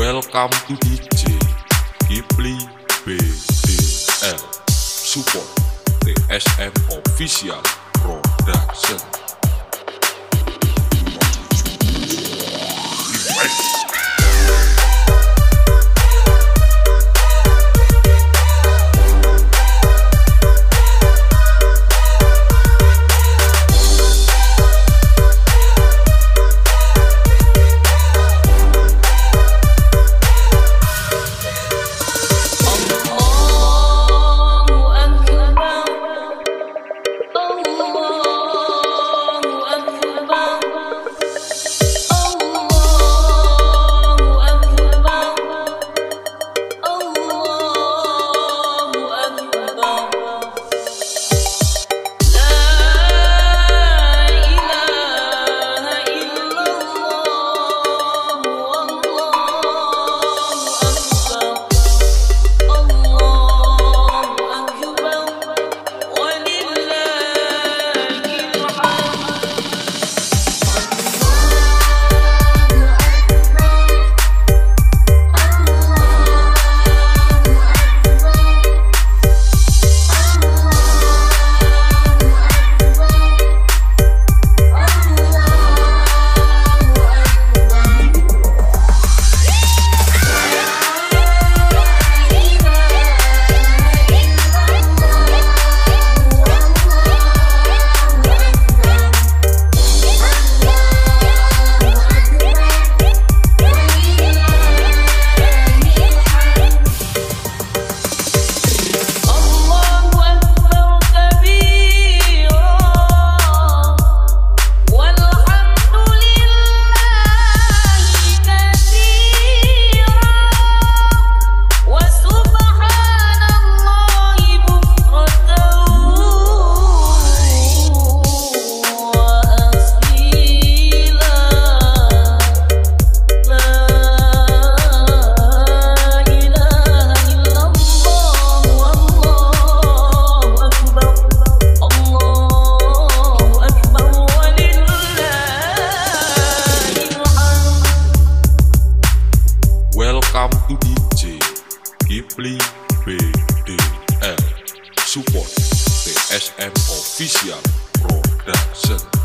Welcome to DJ Kipli BDL Support TSM Official Production kamu to DJ Kipli BDL Support TSM Official Production.